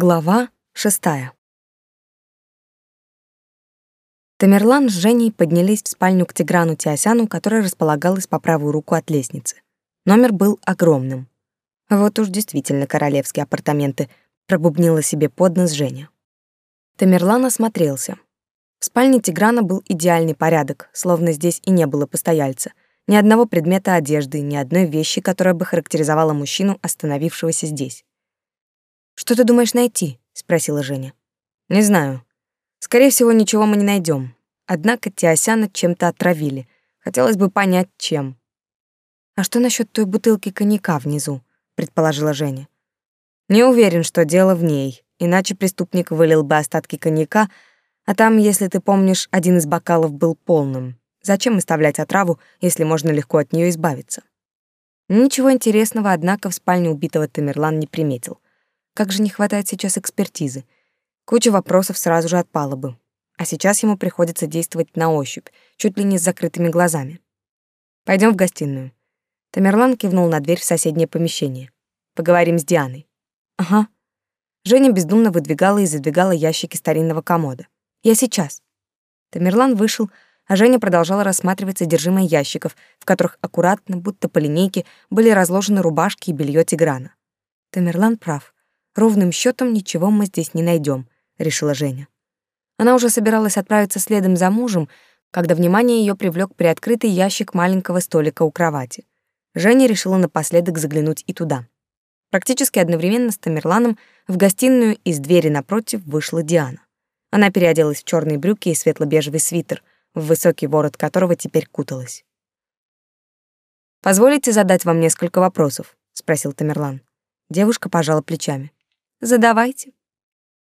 Глава шестая. Тамерлан с Женей поднялись в спальню к Тиграну Тиосяну, которая располагалась по правую руку от лестницы. Номер был огромным. Вот уж действительно королевские апартаменты, пробубнила себе под нос Женя. Тамерлан осмотрелся. В спальне Тиграна был идеальный порядок, словно здесь и не было постояльца. Ни одного предмета одежды, ни одной вещи, которая бы характеризовала мужчину, остановившегося здесь. Что ты думаешь найти? спросила Женя. Не знаю. Скорее всего, ничего мы не найдем. Однако Тиосяна чем-то отравили. Хотелось бы понять, чем. А что насчет той бутылки коньяка внизу? предположила Женя. Не уверен, что дело в ней, иначе преступник вылил бы остатки коньяка, а там, если ты помнишь, один из бокалов был полным. Зачем оставлять отраву, если можно легко от нее избавиться? Ничего интересного, однако, в спальне убитого Тамерлан не приметил. Как же не хватает сейчас экспертизы. Куча вопросов сразу же отпала бы. А сейчас ему приходится действовать на ощупь, чуть ли не с закрытыми глазами. Пойдем в гостиную. Тамерлан кивнул на дверь в соседнее помещение. Поговорим с Дианой. Ага. Женя бездумно выдвигала и задвигала ящики старинного комода. Я сейчас. Тамерлан вышел, а Женя продолжала рассматривать содержимое ящиков, в которых аккуратно, будто по линейке, были разложены рубашки и белье Тиграна. Тамерлан прав. Ровным счетом ничего мы здесь не найдем, решила Женя. Она уже собиралась отправиться следом за мужем, когда внимание ее привлек приоткрытый ящик маленького столика у кровати. Женя решила напоследок заглянуть и туда. Практически одновременно с Тамерланом в гостиную из двери напротив вышла Диана. Она переоделась в черные брюки и светло-бежевый свитер, в высокий ворот которого теперь куталась. «Позволите задать вам несколько вопросов?» — спросил Тамерлан. Девушка пожала плечами. Задавайте.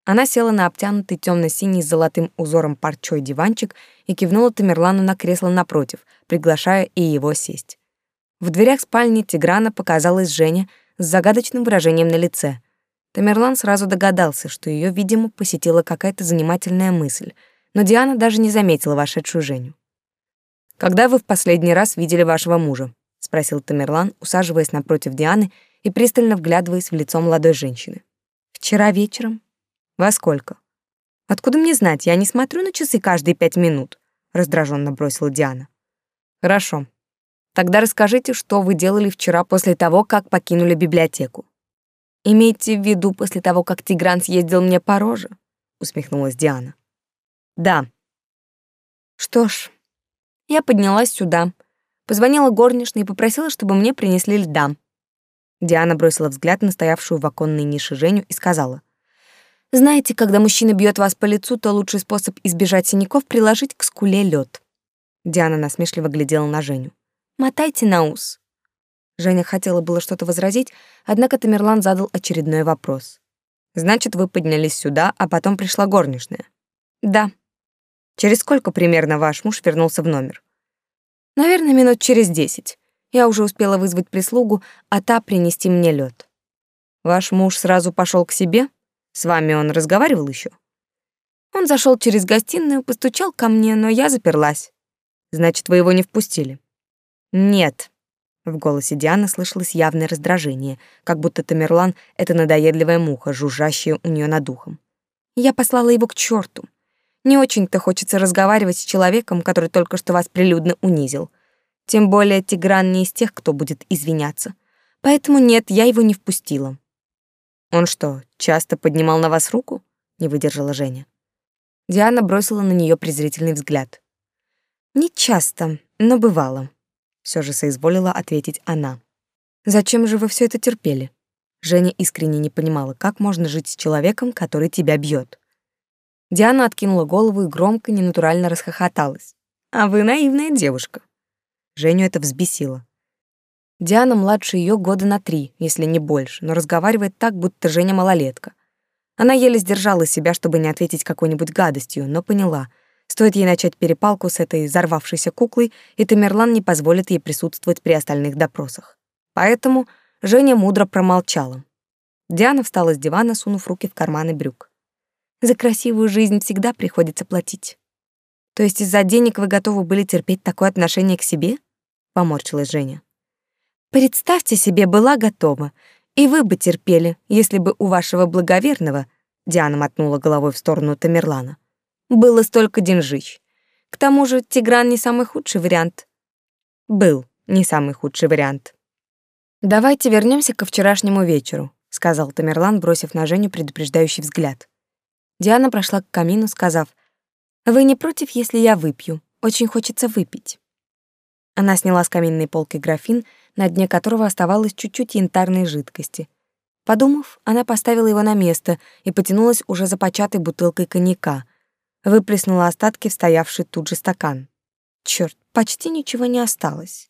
Она села на обтянутый темно-синий с золотым узором парчой диванчик и кивнула Тамерлану на кресло напротив, приглашая и его сесть. В дверях спальни Тиграна показалась Женя с загадочным выражением на лице. Тамерлан сразу догадался, что ее, видимо, посетила какая-то занимательная мысль, но Диана даже не заметила вошедшую Женю. «Когда вы в последний раз видели вашего мужа?» — спросил Тамерлан, усаживаясь напротив Дианы и пристально вглядываясь в лицо молодой женщины. Вчера вечером. Во сколько? Откуда мне знать? Я не смотрю на часы каждые пять минут, раздраженно бросила Диана. Хорошо. Тогда расскажите, что вы делали вчера после того, как покинули библиотеку. Имейте в виду после того, как Тигран съездил мне по роже, усмехнулась Диана. Да. Что ж, я поднялась сюда, позвонила горничной и попросила, чтобы мне принесли льда. Диана бросила взгляд на стоявшую в оконной нише Женю и сказала. «Знаете, когда мужчина бьет вас по лицу, то лучший способ избежать синяков — приложить к скуле лед. Диана насмешливо глядела на Женю. «Мотайте на ус». Женя хотела было что-то возразить, однако Тамерлан задал очередной вопрос. «Значит, вы поднялись сюда, а потом пришла горничная?» «Да». «Через сколько примерно ваш муж вернулся в номер?» «Наверное, минут через десять. Я уже успела вызвать прислугу, а та принести мне лед. Ваш муж сразу пошел к себе? С вами он разговаривал еще? Он зашел через гостиную, постучал ко мне, но я заперлась. Значит, вы его не впустили? Нет. В голосе Дианы слышалось явное раздражение, как будто Тамерлан — это надоедливая муха, жужжащая у нее над духом. Я послала его к черту. Не очень-то хочется разговаривать с человеком, который только что вас прилюдно унизил. Тем более Тигран не из тех, кто будет извиняться. Поэтому нет, я его не впустила. Он что, часто поднимал на вас руку? Не выдержала Женя. Диана бросила на нее презрительный взгляд. Не часто, но бывало. Все же соизволила ответить она. Зачем же вы все это терпели? Женя искренне не понимала, как можно жить с человеком, который тебя бьет. Диана откинула голову и громко, ненатурально расхохоталась. А вы наивная девушка. Женю это взбесило. Диана младше ее года на три, если не больше, но разговаривает так, будто Женя малолетка. Она еле сдержала себя, чтобы не ответить какой-нибудь гадостью, но поняла, стоит ей начать перепалку с этой взорвавшейся куклой, и Тамерлан не позволит ей присутствовать при остальных допросах. Поэтому Женя мудро промолчала. Диана встала с дивана, сунув руки в карманы брюк. «За красивую жизнь всегда приходится платить. То есть из-за денег вы готовы были терпеть такое отношение к себе?» Поморщилась Женя. Представьте себе, была готова, и вы бы терпели, если бы у вашего благоверного, Диана мотнула головой в сторону Тамерлана. Было столько деньжищ. К тому же Тигран не самый худший вариант. Был не самый худший вариант. Давайте вернемся ко вчерашнему вечеру, сказал Тамерлан, бросив на Женю предупреждающий взгляд. Диана прошла к камину, сказав: "Вы не против, если я выпью? Очень хочется выпить". Она сняла с каминной полки графин, на дне которого оставалось чуть-чуть янтарной жидкости. Подумав, она поставила его на место и потянулась уже за початой бутылкой коньяка. Выплеснула остатки в стоявший тут же стакан. Черт, почти ничего не осталось.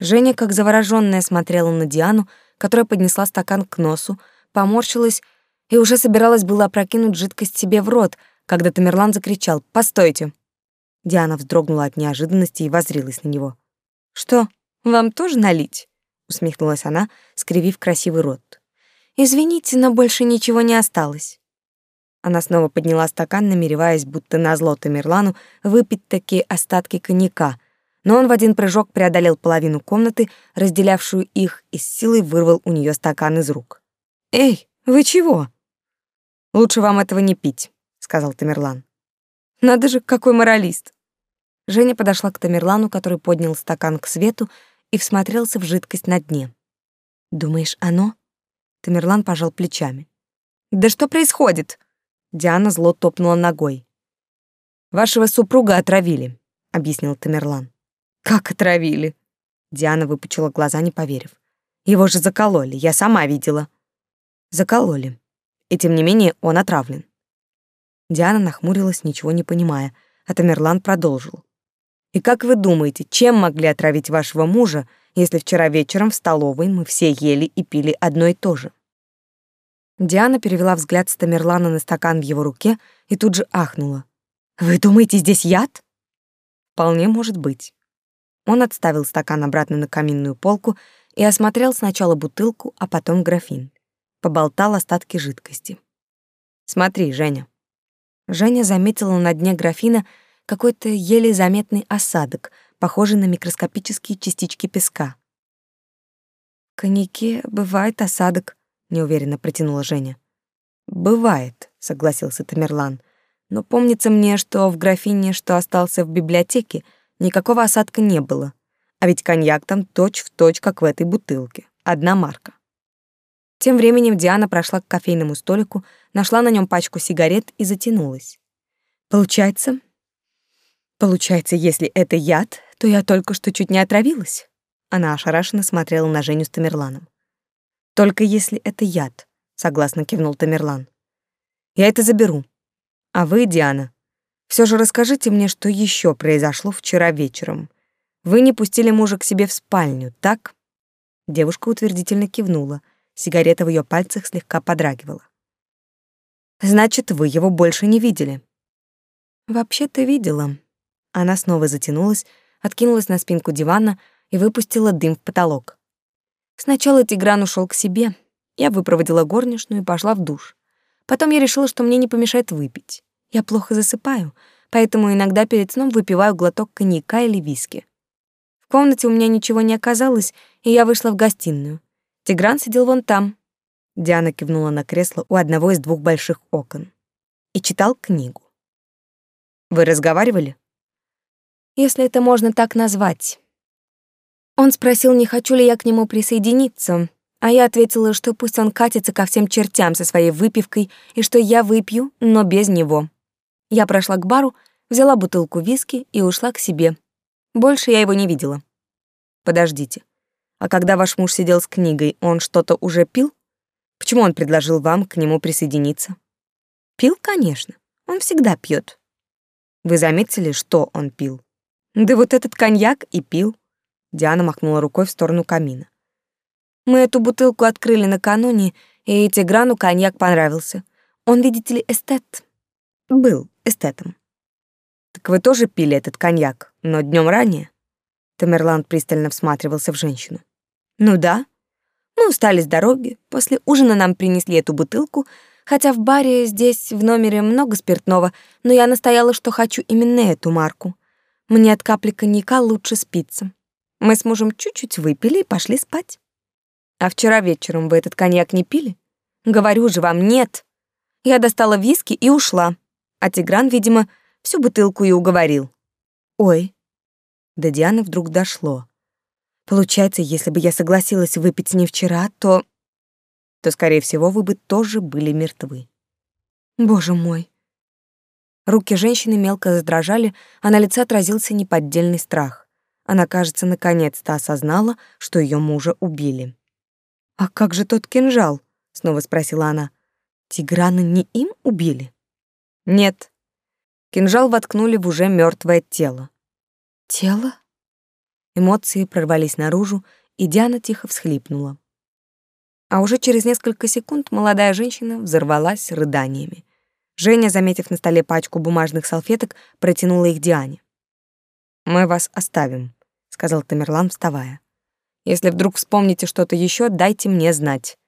Женя, как заворожённая, смотрела на Диану, которая поднесла стакан к носу, поморщилась и уже собиралась было опрокинуть жидкость себе в рот, когда Тамерлан закричал «Постойте!». Диана вздрогнула от неожиданности и воззрилась на него. «Что, вам тоже налить?» — усмехнулась она, скривив красивый рот. «Извините, но больше ничего не осталось». Она снова подняла стакан, намереваясь, будто назло Тамерлану, выпить такие остатки коньяка, но он в один прыжок преодолел половину комнаты, разделявшую их, и с силой вырвал у нее стакан из рук. «Эй, вы чего?» «Лучше вам этого не пить», — сказал Тамерлан. «Надо же, какой моралист!» Женя подошла к Тамерлану, который поднял стакан к свету и всмотрелся в жидкость на дне. «Думаешь, оно?» Тамерлан пожал плечами. «Да что происходит?» Диана зло топнула ногой. «Вашего супруга отравили», — объяснил Тамерлан. Как отравили? Диана выпучила глаза, не поверив. Его же закололи, я сама видела. Закололи. И тем не менее он отравлен. Диана нахмурилась, ничего не понимая, а Тамерлан продолжил. И как вы думаете, чем могли отравить вашего мужа, если вчера вечером в столовой мы все ели и пили одно и то же? Диана перевела взгляд с Тамерлана на стакан в его руке и тут же ахнула. Вы думаете, здесь яд? Вполне может быть. Он отставил стакан обратно на каминную полку и осмотрел сначала бутылку, а потом графин. Поболтал остатки жидкости. «Смотри, Женя». Женя заметила на дне графина какой-то еле заметный осадок, похожий на микроскопические частички песка. «В коньяке бывает осадок», — неуверенно протянула Женя. «Бывает», — согласился Тамерлан. «Но помнится мне, что в графине, что остался в библиотеке, — Никакого осадка не было. А ведь коньяк там точь-в-точь, как в этой бутылке. Одна марка. Тем временем Диана прошла к кофейному столику, нашла на нем пачку сигарет и затянулась. Получается, получается, если это яд, то я только что чуть не отравилась. Она ошарашенно смотрела на Женю с Тамерланом. Только если это яд, согласно кивнул Тамерлан. Я это заберу. А вы, Диана, все же расскажите мне, что еще произошло вчера вечером. Вы не пустили мужа к себе в спальню, так? Девушка утвердительно кивнула. Сигарета в ее пальцах слегка подрагивала. Значит, вы его больше не видели. Вообще-то видела. Она снова затянулась, откинулась на спинку дивана и выпустила дым в потолок. Сначала Тигран ушел к себе. Я выпроводила горничную и пошла в душ. Потом я решила, что мне не помешает выпить. Я плохо засыпаю, поэтому иногда перед сном выпиваю глоток коньяка или виски. В комнате у меня ничего не оказалось, и я вышла в гостиную. Тигран сидел вон там. Диана кивнула на кресло у одного из двух больших окон и читал книгу. Вы разговаривали? Если это можно так назвать. Он спросил, не хочу ли я к нему присоединиться, а я ответила, что пусть он катится ко всем чертям со своей выпивкой и что я выпью, но без него. Я прошла к бару, взяла бутылку виски и ушла к себе. Больше я его не видела. Подождите. А когда ваш муж сидел с книгой, он что-то уже пил? Почему он предложил вам к нему присоединиться? Пил, конечно. Он всегда пьет. Вы заметили, что он пил? Да вот этот коньяк и пил. Диана махнула рукой в сторону камина. Мы эту бутылку открыли накануне, и Тиграну коньяк понравился. Он, видите ли, эстет. Был эстетом. Так вы тоже пили этот коньяк, но днем ранее? Тамерлан пристально всматривался в женщину. Ну да. Мы устали с дороги. После ужина нам принесли эту бутылку, хотя в баре здесь в номере много спиртного, но я настояла, что хочу именно эту марку. Мне от капли коньяка лучше спится. Мы с мужем чуть-чуть выпили и пошли спать. А вчера вечером вы этот коньяк не пили? Говорю же вам, нет. Я достала виски и ушла. А Тигран, видимо, всю бутылку и уговорил. Ой. До Дианы вдруг дошло. Получается, если бы я согласилась выпить с ней вчера, то... То, скорее всего, вы бы тоже были мертвы. Боже мой. Руки женщины мелко задрожали, а на лице отразился неподдельный страх. Она, кажется, наконец-то осознала, что ее мужа убили. «А как же тот кинжал?» — снова спросила она. «Тиграна не им убили?» «Нет». Кинжал воткнули в уже мертвое тело. «Тело?» Эмоции прорвались наружу, и Диана тихо всхлипнула. А уже через несколько секунд молодая женщина взорвалась рыданиями. Женя, заметив на столе пачку бумажных салфеток, протянула их Диане. «Мы вас оставим», — сказал Тамерлан, вставая. «Если вдруг вспомните что-то еще, дайте мне знать».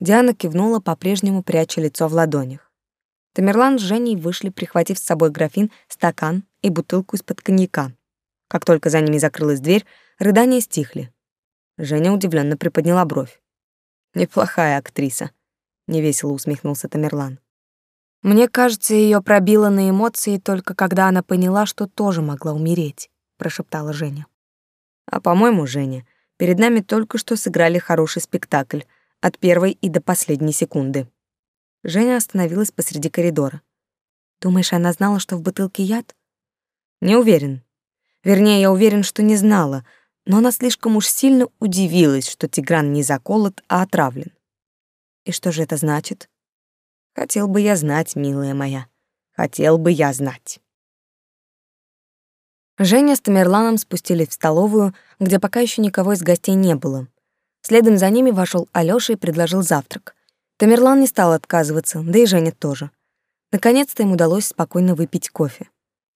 Диана кивнула, по-прежнему пряча лицо в ладонях. Тамерлан с Женей вышли, прихватив с собой графин, стакан и бутылку из-под коньяка. Как только за ними закрылась дверь, рыдания стихли. Женя удивленно приподняла бровь. «Неплохая актриса», — невесело усмехнулся Тамерлан. «Мне кажется, ее пробило на эмоции только когда она поняла, что тоже могла умереть», — прошептала Женя. «А, по-моему, Женя, перед нами только что сыграли хороший спектакль, от первой и до последней секунды». Женя остановилась посреди коридора. «Думаешь, она знала, что в бутылке яд?» «Не уверен. Вернее, я уверен, что не знала, но она слишком уж сильно удивилась, что Тигран не заколот, а отравлен. И что же это значит? Хотел бы я знать, милая моя. Хотел бы я знать. Женя с Тамерланом спустились в столовую, где пока еще никого из гостей не было. Следом за ними вошел Алёша и предложил завтрак. Тамерлан не стал отказываться, да и Женя тоже. Наконец-то им удалось спокойно выпить кофе.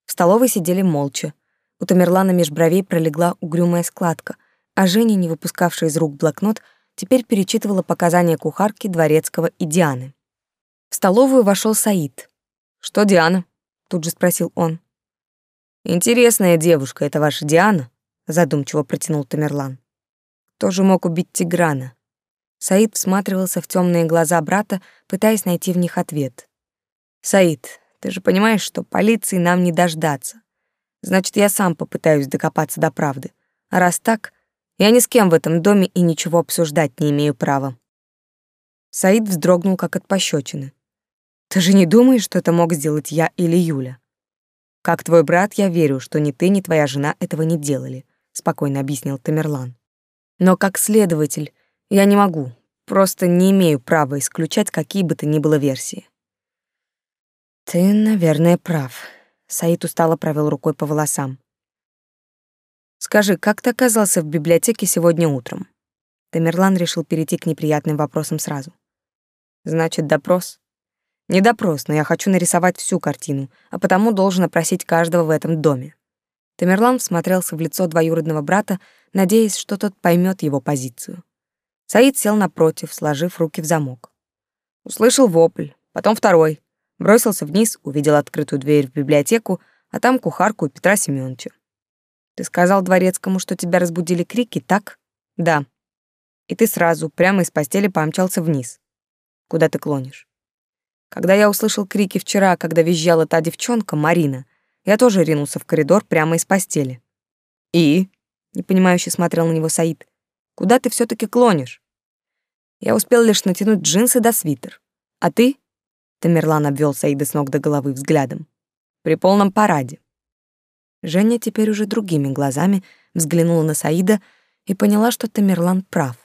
В столовой сидели молча. У Тамерлана меж бровей пролегла угрюмая складка, а Женя, не выпускавшая из рук блокнот, теперь перечитывала показания кухарки Дворецкого и Дианы. В столовую вошел Саид. «Что Диана?» — тут же спросил он. «Интересная девушка, это ваша Диана?» — задумчиво протянул Тамерлан. «Кто же мог убить Тиграна?» Саид всматривался в темные глаза брата, пытаясь найти в них ответ. «Саид, ты же понимаешь, что полиции нам не дождаться. Значит, я сам попытаюсь докопаться до правды. А раз так, я ни с кем в этом доме и ничего обсуждать не имею права. Саид вздрогнул, как от пощечины. Ты же не думаешь, что это мог сделать я или Юля? Как твой брат, я верю, что ни ты, ни твоя жена этого не делали, спокойно объяснил Тамерлан. Но как следователь я не могу, просто не имею права исключать какие бы то ни было версии. Ты, наверное, прав, Саид устало провел рукой по волосам. «Скажи, как ты оказался в библиотеке сегодня утром?» Тамерлан решил перейти к неприятным вопросам сразу. «Значит, допрос?» «Не допрос, но я хочу нарисовать всю картину, а потому должен опросить каждого в этом доме». Тамерлан всмотрелся в лицо двоюродного брата, надеясь, что тот поймет его позицию. Саид сел напротив, сложив руки в замок. Услышал вопль, потом второй. Бросился вниз, увидел открытую дверь в библиотеку, а там кухарку Петра Семеновича. Ты сказал дворецкому, что тебя разбудили крики, так? Да. И ты сразу, прямо из постели, помчался вниз. Куда ты клонишь? Когда я услышал крики вчера, когда визжала та девчонка, Марина, я тоже ринулся в коридор прямо из постели. И? Непонимающе смотрел на него Саид. Куда ты все таки клонишь? Я успел лишь натянуть джинсы до свитер. А ты? Тамерлан обвел Саида с ног до головы взглядом. При полном параде. Женя теперь уже другими глазами взглянула на Саида и поняла, что Тамерлан прав.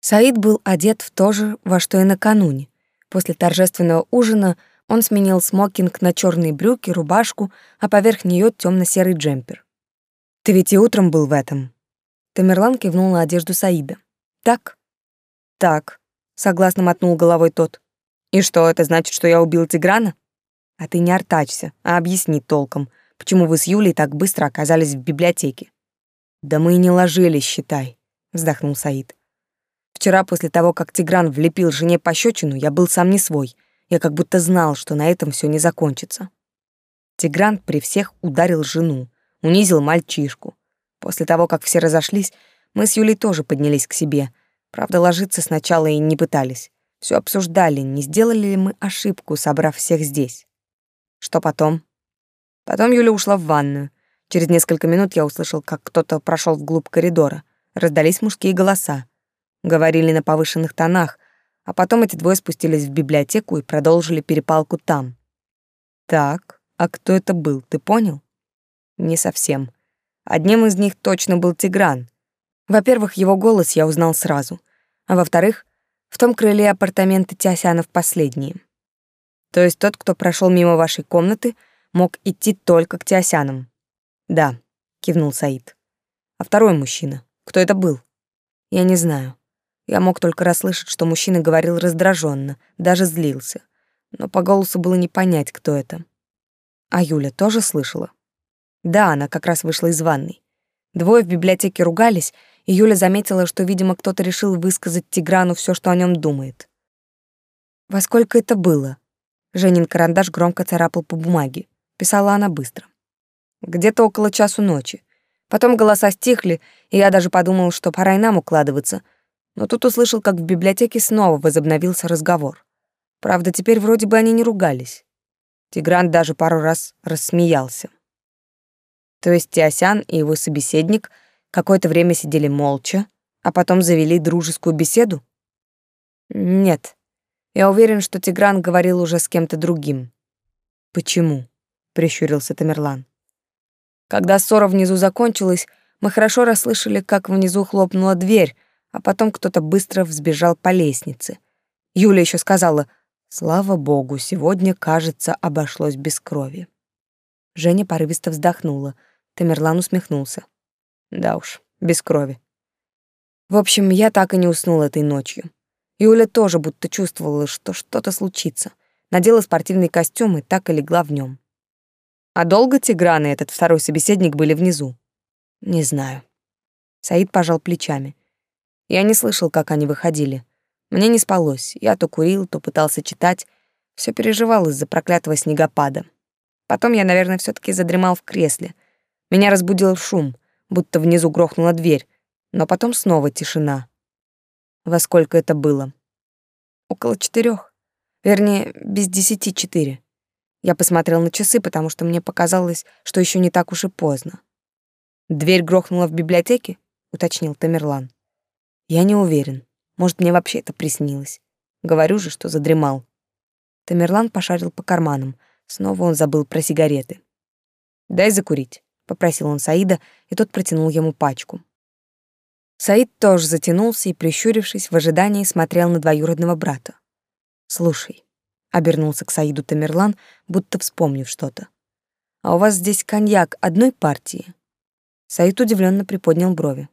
Саид был одет в то же, во что и накануне. После торжественного ужина он сменил смокинг на черные брюки, рубашку, а поверх нее темно серый джемпер. «Ты ведь и утром был в этом?» Тамерлан кивнул на одежду Саида. «Так?» «Так», — согласно мотнул головой тот. И что, это значит, что я убил Тиграна? А ты не артачься, а объясни толком, почему вы с Юлей так быстро оказались в библиотеке. Да мы и не ложились, считай, вздохнул Саид. Вчера после того, как Тигран влепил жене пощечину, я был сам не свой. Я как будто знал, что на этом все не закончится. Тигран при всех ударил жену, унизил мальчишку. После того, как все разошлись, мы с Юлей тоже поднялись к себе. Правда, ложиться сначала и не пытались. Все обсуждали, не сделали ли мы ошибку, собрав всех здесь. Что потом? Потом Юля ушла в ванную. Через несколько минут я услышал, как кто-то прошел вглубь коридора. Раздались мужские голоса. Говорили на повышенных тонах, а потом эти двое спустились в библиотеку и продолжили перепалку там. Так, а кто это был, ты понял? Не совсем. Одним из них точно был Тигран. Во-первых, его голос я узнал сразу, а во-вторых, в том крыле апартаменты Тясянов последние. То есть тот, кто прошел мимо вашей комнаты, мог идти только к Тиосянам. Да, кивнул Саид. А второй мужчина, кто это был? Я не знаю. Я мог только расслышать, что мужчина говорил раздраженно, даже злился. Но по голосу было не понять, кто это. А Юля тоже слышала? Да, она как раз вышла из ванной. Двое в библиотеке ругались, и Юля заметила, что, видимо, кто-то решил высказать Тиграну все, что о нем думает. Во сколько это было? Женин карандаш громко царапал по бумаге. Писала она быстро. Где-то около часу ночи. Потом голоса стихли, и я даже подумал, что пора и нам укладываться. Но тут услышал, как в библиотеке снова возобновился разговор. Правда, теперь вроде бы они не ругались. Тигран даже пару раз рассмеялся. То есть Тиосян и его собеседник какое-то время сидели молча, а потом завели дружескую беседу? Нет. Я уверен, что Тигран говорил уже с кем-то другим. Почему? прищурился Тамерлан. Когда ссора внизу закончилась, мы хорошо расслышали, как внизу хлопнула дверь, а потом кто-то быстро взбежал по лестнице. Юля еще сказала: "Слава богу, сегодня, кажется, обошлось без крови". Женя порывисто вздохнула. Тамерлан усмехнулся. Да уж, без крови. В общем, я так и не уснула этой ночью. Юля тоже будто чувствовала, что что-то случится. Надела спортивный костюм и так и легла в нем. А долго Тигран и этот второй собеседник были внизу? Не знаю. Саид пожал плечами. Я не слышал, как они выходили. Мне не спалось. Я то курил, то пытался читать. Все переживал из-за проклятого снегопада. Потом я, наверное, все таки задремал в кресле. Меня разбудил шум, будто внизу грохнула дверь, но потом снова тишина. Во сколько это было? Около четырех. Вернее, без десяти четыре. Я посмотрел на часы, потому что мне показалось, что еще не так уж и поздно. «Дверь грохнула в библиотеке?» — уточнил Тамерлан. «Я не уверен. Может, мне вообще это приснилось. Говорю же, что задремал». Тамерлан пошарил по карманам. Снова он забыл про сигареты. «Дай закурить», — попросил он Саида, и тот протянул ему пачку. Саид тоже затянулся и, прищурившись, в ожидании смотрел на двоюродного брата. «Слушай, обернулся к Саиду Тамерлан, будто вспомнив что-то. А у вас здесь коньяк одной партии? Саид удивленно приподнял брови.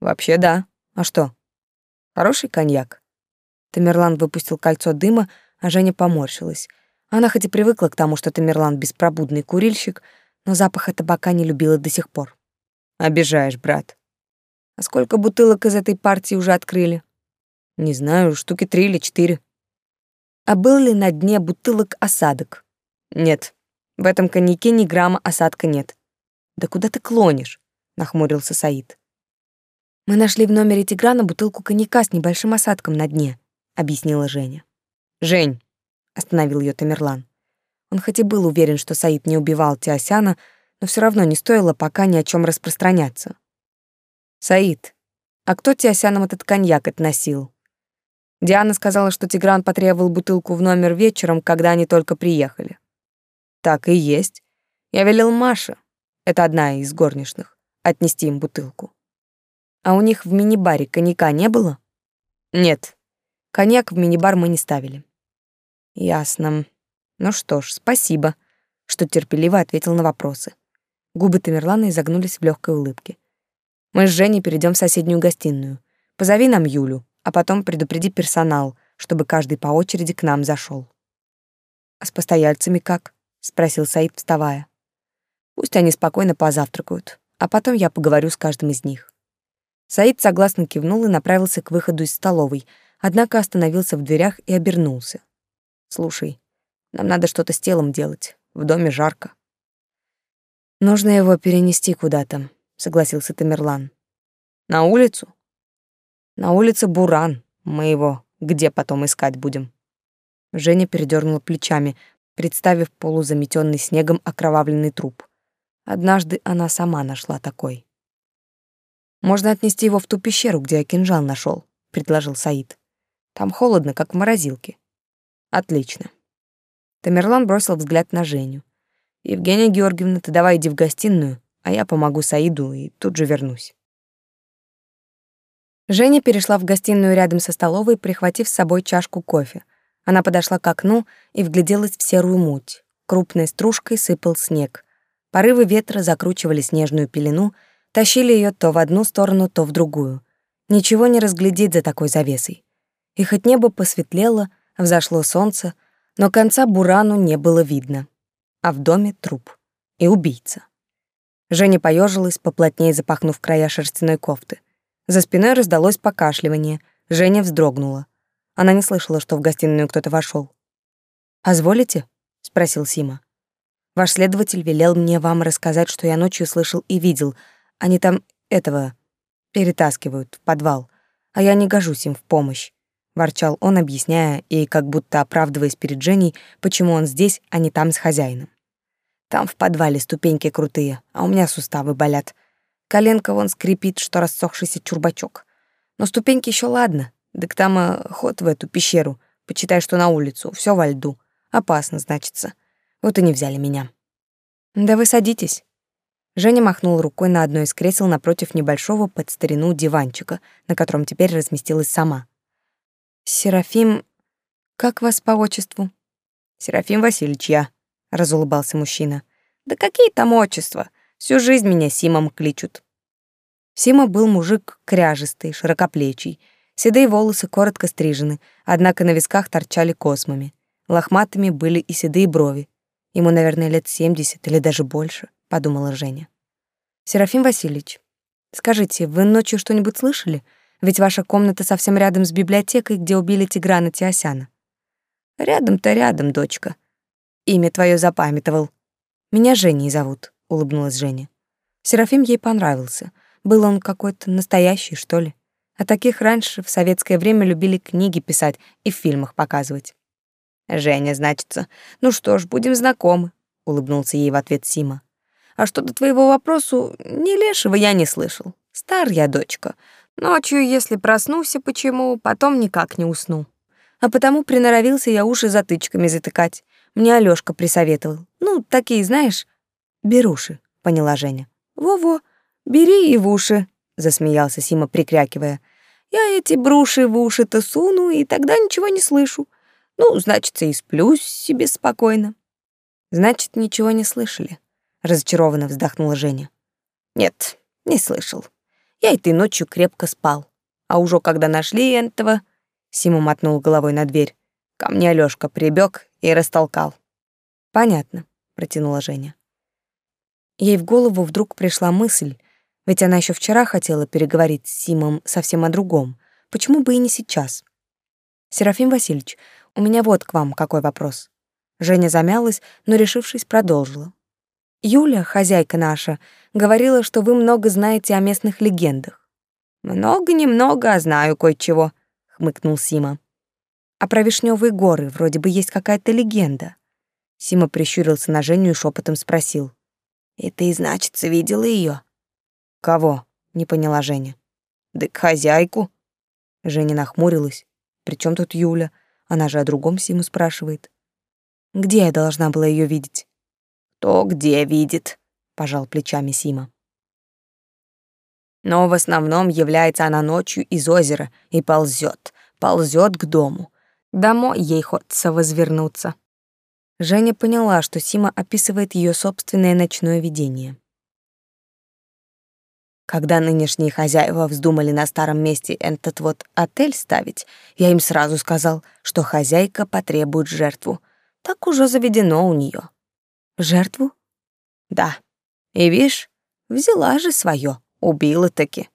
Вообще да. А что? Хороший коньяк. Тамерлан выпустил кольцо дыма, а Женя поморщилась. Она хоть и привыкла к тому, что Тамерлан беспробудный курильщик, но запаха табака не любила до сих пор. Обижаешь, брат. А сколько бутылок из этой партии уже открыли? Не знаю, штуки три или четыре. А был ли на дне бутылок осадок? Нет, в этом коньяке ни грамма осадка нет. Да куда ты клонишь? Нахмурился Саид. Мы нашли в номере Тиграна бутылку коньяка с небольшим осадком на дне, объяснила Женя. Жень, остановил ее Тамерлан. Он хоть и был уверен, что Саид не убивал Тиосяна, но все равно не стоило пока ни о чем распространяться. Саид, а кто Тиосянам этот коньяк относил? Диана сказала, что Тигран потребовал бутылку в номер вечером, когда они только приехали. Так и есть. Я велел Маше, это одна из горничных, отнести им бутылку. А у них в мини-баре коньяка не было? Нет. Коньяк в мини-бар мы не ставили. Ясно. Ну что ж, спасибо, что терпеливо ответил на вопросы. Губы Тамерлана изогнулись в легкой улыбке. Мы с Женей перейдем в соседнюю гостиную. Позови нам Юлю, а потом предупреди персонал, чтобы каждый по очереди к нам зашел. «А с постояльцами как?» — спросил Саид, вставая. «Пусть они спокойно позавтракают, а потом я поговорю с каждым из них». Саид согласно кивнул и направился к выходу из столовой, однако остановился в дверях и обернулся. «Слушай, нам надо что-то с телом делать, в доме жарко». «Нужно его перенести куда-то», — согласился Тамерлан. «На улицу?» На улице буран, мы его Где потом искать будем? Женя передернула плечами, представив полузаметенный снегом окровавленный труп. Однажды она сама нашла такой. Можно отнести его в ту пещеру, где я кинжал нашел, предложил Саид. Там холодно, как в морозилке. Отлично. Тамерлан бросил взгляд на Женю. Евгения Георгиевна, ты давай иди в гостиную, а я помогу Саиду и тут же вернусь. Женя перешла в гостиную рядом со столовой, прихватив с собой чашку кофе. Она подошла к окну и вгляделась в серую муть. Крупной стружкой сыпал снег. Порывы ветра закручивали снежную пелену, тащили ее то в одну сторону, то в другую. Ничего не разглядеть за такой завесой. И хоть небо посветлело, взошло солнце, но конца бурану не было видно. А в доме труп. И убийца. Женя поежилась, поплотнее запахнув края шерстяной кофты. За спиной раздалось покашливание. Женя вздрогнула. Она не слышала, что в гостиную кто-то вошел. «Позволите?» — спросил Сима. «Ваш следователь велел мне вам рассказать, что я ночью слышал и видел. Они там этого перетаскивают в подвал, а я не гожусь им в помощь», — ворчал он, объясняя и как будто оправдываясь перед Женей, почему он здесь, а не там с хозяином. Там в подвале ступеньки крутые, а у меня суставы болят. Коленка вон скрипит, что рассохшийся чурбачок. Но ступеньки еще ладно, так там э, ход в эту пещеру. Почитай, что на улицу, все во льду. Опасно, значится. Вот и не взяли меня. Да вы садитесь. Женя махнул рукой на одно из кресел напротив небольшого под старину диванчика, на котором теперь разместилась сама. Серафим... Как вас по отчеству? Серафим Васильевич я разулыбался мужчина. Да какие там отчества? Всю жизнь меня Симом кличут. Сима был мужик кряжистый, широкоплечий. Седые волосы коротко стрижены, однако на висках торчали космами. Лохматыми были и седые брови. Ему, наверное, лет семьдесят или даже больше, подумала Женя. Серафим Васильевич, скажите, вы ночью что-нибудь слышали? Ведь ваша комната совсем рядом с библиотекой, где убили Тиграна Тиосяна. Рядом-то рядом, дочка. Имя твое запамятовал. Меня Женей зовут, улыбнулась Женя. Серафим ей понравился. Был он какой-то настоящий, что ли. А таких раньше в советское время любили книги писать и в фильмах показывать. Женя, значится. Ну что ж, будем знакомы, улыбнулся ей в ответ Сима. А что до твоего вопросу, ни лешего я не слышал. Стар я, дочка. Ночью, если проснусь, почему, потом никак не усну. А потому приноровился я уши затычками затыкать. Мне Алёшка присоветовал. Ну, такие, знаешь, беруши, поняла Женя. Во-во, бери и в уши, засмеялся Сима, прикрякивая. Я эти бруши в уши-то суну, и тогда ничего не слышу. Ну, значит, и сплю себе спокойно. Значит, ничего не слышали, разочарованно вздохнула Женя. Нет, не слышал. Я этой ночью крепко спал. А уже когда нашли этого, Сима мотнул головой на дверь. Ко мне Алёшка прибег и растолкал. Понятно, протянула Женя. Ей в голову вдруг пришла мысль, ведь она еще вчера хотела переговорить с Симом совсем о другом. Почему бы и не сейчас? Серафим Васильевич, у меня вот к вам какой вопрос. Женя замялась, но, решившись, продолжила. Юля, хозяйка наша, говорила, что вы много знаете о местных легендах. Много-немного, а знаю кое-чего, хмыкнул Сима. А про Вишневые горы вроде бы есть какая-то легенда. Сима прищурился на Женю и шепотом спросил. «И ты, видела ее? «Кого?» — не поняла Женя. «Да хозяйку». Женя нахмурилась. «При чем тут Юля? Она же о другом Симу спрашивает». «Где я должна была ее видеть?» «Кто где видит?» — пожал плечами Сима. Но в основном является она ночью из озера и ползет, ползет к дому. Домой ей хочется возвернуться. Женя поняла, что Сима описывает ее собственное ночное видение. Когда нынешние хозяева вздумали на старом месте этот вот отель ставить, я им сразу сказал, что хозяйка потребует жертву. Так уже заведено у нее. Жертву? Да. И видишь, взяла же свое, убила таки.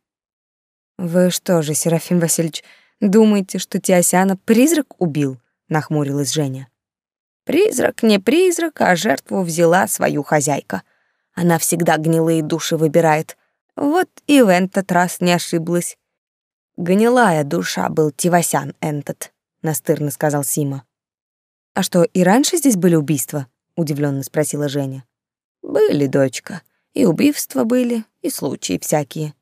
Вы что же, Серафим Васильевич, Думаете, что Тиосяна призрак убил? нахмурилась Женя. Призрак не призрак, а жертву взяла свою хозяйка. Она всегда гнилые души выбирает. Вот и в этот раз не ошиблась. Гнилая душа был Тивасян этот. настырно сказал Сима. А что, и раньше здесь были убийства? Удивленно спросила Женя. Были, дочка. И убийства были, и случаи всякие.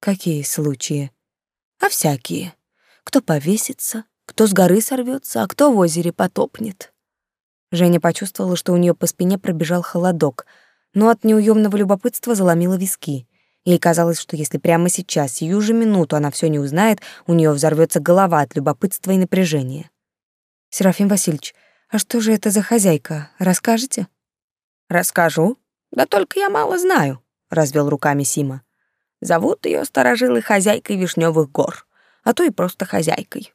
Какие случаи? А всякие. Кто повесится, кто с горы сорвется, а кто в озере потопнет. Женя почувствовала, что у нее по спине пробежал холодок, но от неуемного любопытства заломила виски. Ей казалось, что если прямо сейчас, сию же минуту она все не узнает, у нее взорвется голова от любопытства и напряжения. «Серафим Васильевич, а что же это за хозяйка? Расскажете?» «Расскажу. Да только я мало знаю», — развел руками Сима. «Зовут ее сторожилой хозяйкой Вишневых гор, а то и просто хозяйкой.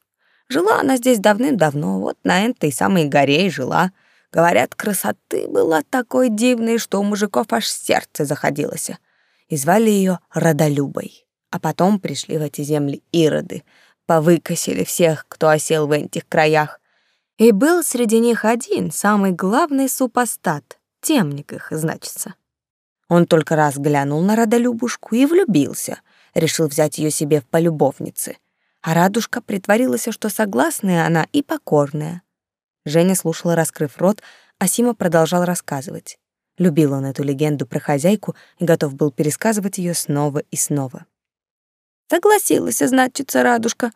Жила она здесь давным-давно, вот на этой самой горе и жила. Говорят, красоты была такой дивной, что у мужиков аж сердце заходилось и звали ее Родолюбой. А потом пришли в эти земли ироды, повыкосили всех, кто осел в этих краях. И был среди них один, самый главный супостат, темник их, значится. Он только раз глянул на Родолюбушку и влюбился, решил взять ее себе в полюбовницы. А Радушка притворилась, что согласная она и покорная. Женя слушала, раскрыв рот, а Сима продолжал рассказывать. Любил он эту легенду про хозяйку и готов был пересказывать ее снова и снова. Согласилась, значится, радушка,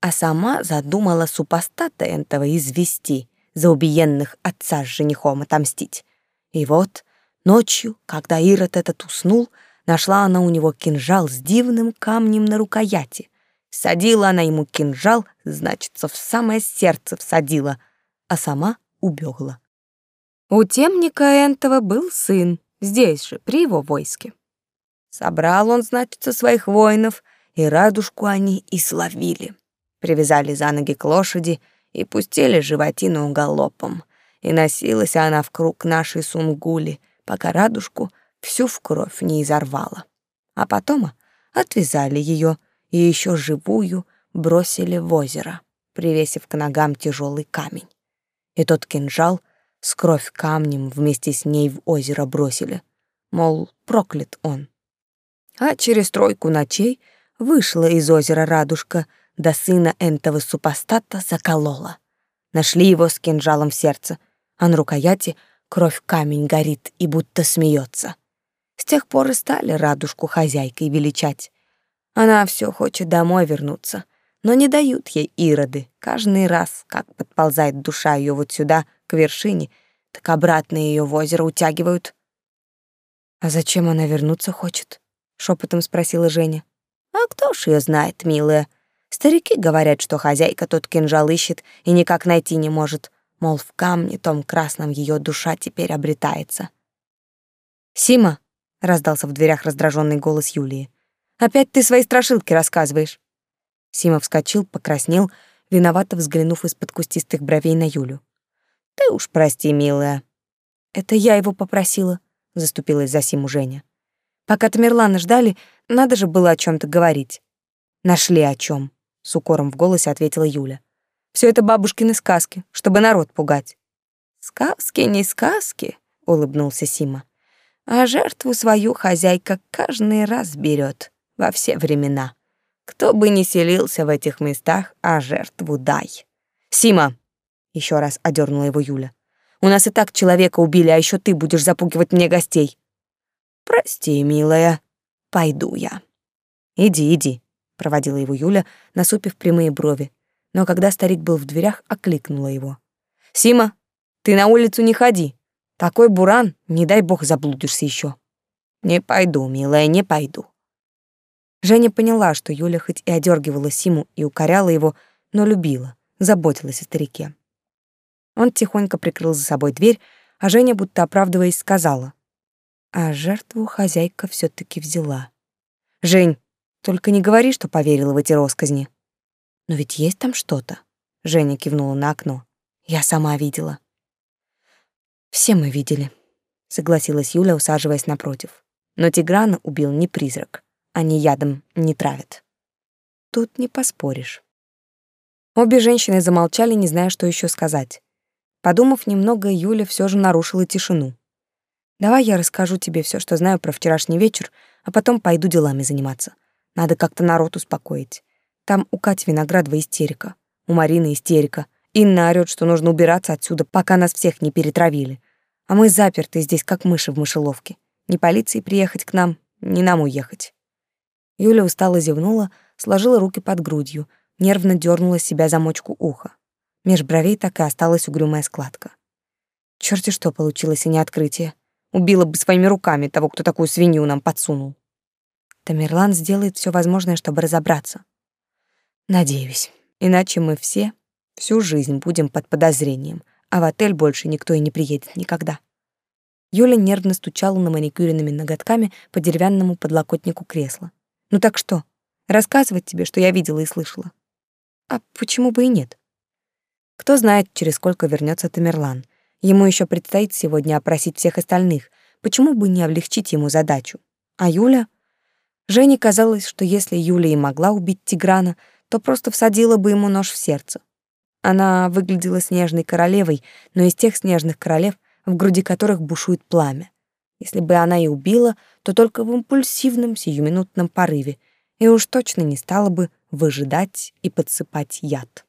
а сама задумала супостата этого извести, за убиенных отца с женихом отомстить. И вот ночью, когда Ирод этот уснул, нашла она у него кинжал с дивным камнем на рукояти. Садила она ему кинжал, значится, в самое сердце всадила, а сама убегла. У темника Энтова был сын, здесь же, при его войске. Собрал он, значит, своих воинов, и радужку они и словили. Привязали за ноги к лошади и пустили животину галопом. И носилась она в круг нашей сунгули, пока радужку всю в кровь не изорвала. А потом отвязали ее и еще живую бросили в озеро, привесив к ногам тяжелый камень. И тот кинжал — с кровь камнем вместе с ней в озеро бросили. Мол, проклят он. А через тройку ночей вышла из озера радужка, до сына энтого супостата заколола. Нашли его с кинжалом в сердце, а на рукояти кровь камень горит и будто смеется. С тех пор и стали радужку хозяйкой величать. Она все хочет домой вернуться, но не дают ей ироды. Каждый раз, как подползает душа ее вот сюда, к вершине, так обратно ее в озеро утягивают. А зачем она вернуться хочет? шепотом спросила Женя. А кто ж ее знает, милая? Старики говорят, что хозяйка тот кинжал ищет и никак найти не может, мол, в камне том красном ее душа теперь обретается. Сима, раздался в дверях раздраженный голос Юлии. Опять ты свои страшилки рассказываешь. Сима вскочил, покраснел, виновато взглянув из-под кустистых бровей на Юлю. Ты уж прости, милая. Это я его попросила, заступилась за Симу Женя. Пока Тамерлана ждали, надо же было о чем то говорить. Нашли о чем, с укором в голосе ответила Юля. Все это бабушкины сказки, чтобы народ пугать. Сказки не сказки, улыбнулся Сима. А жертву свою хозяйка каждый раз берет во все времена. Кто бы ни селился в этих местах, а жертву дай. Сима, еще раз одернула его Юля. У нас и так человека убили, а еще ты будешь запугивать мне гостей. Прости, милая. Пойду я. Иди, иди, проводила его Юля, насупив прямые брови. Но когда старик был в дверях, окликнула его. Сима, ты на улицу не ходи. Такой буран, не дай бог заблудишься еще. Не пойду, милая, не пойду. Женя поняла, что Юля хоть и одергивала Симу и укоряла его, но любила, заботилась о старике. Он тихонько прикрыл за собой дверь, а Женя, будто оправдываясь, сказала. А жертву хозяйка все таки взяла. «Жень, только не говори, что поверила в эти росказни». «Но ведь есть там что-то», — Женя кивнула на окно. «Я сама видела». «Все мы видели», — согласилась Юля, усаживаясь напротив. «Но Тиграна убил не призрак, они ядом не травят». «Тут не поспоришь». Обе женщины замолчали, не зная, что еще сказать. Подумав немного, Юля все же нарушила тишину. «Давай я расскажу тебе все, что знаю про вчерашний вечер, а потом пойду делами заниматься. Надо как-то народ успокоить. Там у Кати Виноградова истерика. У Марины истерика. Инна орёт, что нужно убираться отсюда, пока нас всех не перетравили. А мы заперты здесь, как мыши в мышеловке. Ни полиции приехать к нам, ни нам уехать. Юля устало зевнула, сложила руки под грудью, нервно дернула себя замочку уха. Меж бровей так и осталась угрюмая складка. Чёрти что получилось, и не открытие. Убила бы своими руками того, кто такую свинью нам подсунул. Тамерлан сделает все возможное, чтобы разобраться. Надеюсь. Иначе мы все всю жизнь будем под подозрением, а в отель больше никто и не приедет никогда. Юля нервно стучала на маникюренными ноготками по деревянному подлокотнику кресла. «Ну так что? Рассказывать тебе, что я видела и слышала?» «А почему бы и нет?» Кто знает, через сколько вернется Тамерлан. Ему еще предстоит сегодня опросить всех остальных. Почему бы не облегчить ему задачу? А Юля? Жене казалось, что если Юля и могла убить Тиграна, то просто всадила бы ему нож в сердце. Она выглядела снежной королевой, но из тех снежных королев, в груди которых бушует пламя. Если бы она и убила, то только в импульсивном сиюминутном порыве, и уж точно не стала бы выжидать и подсыпать яд.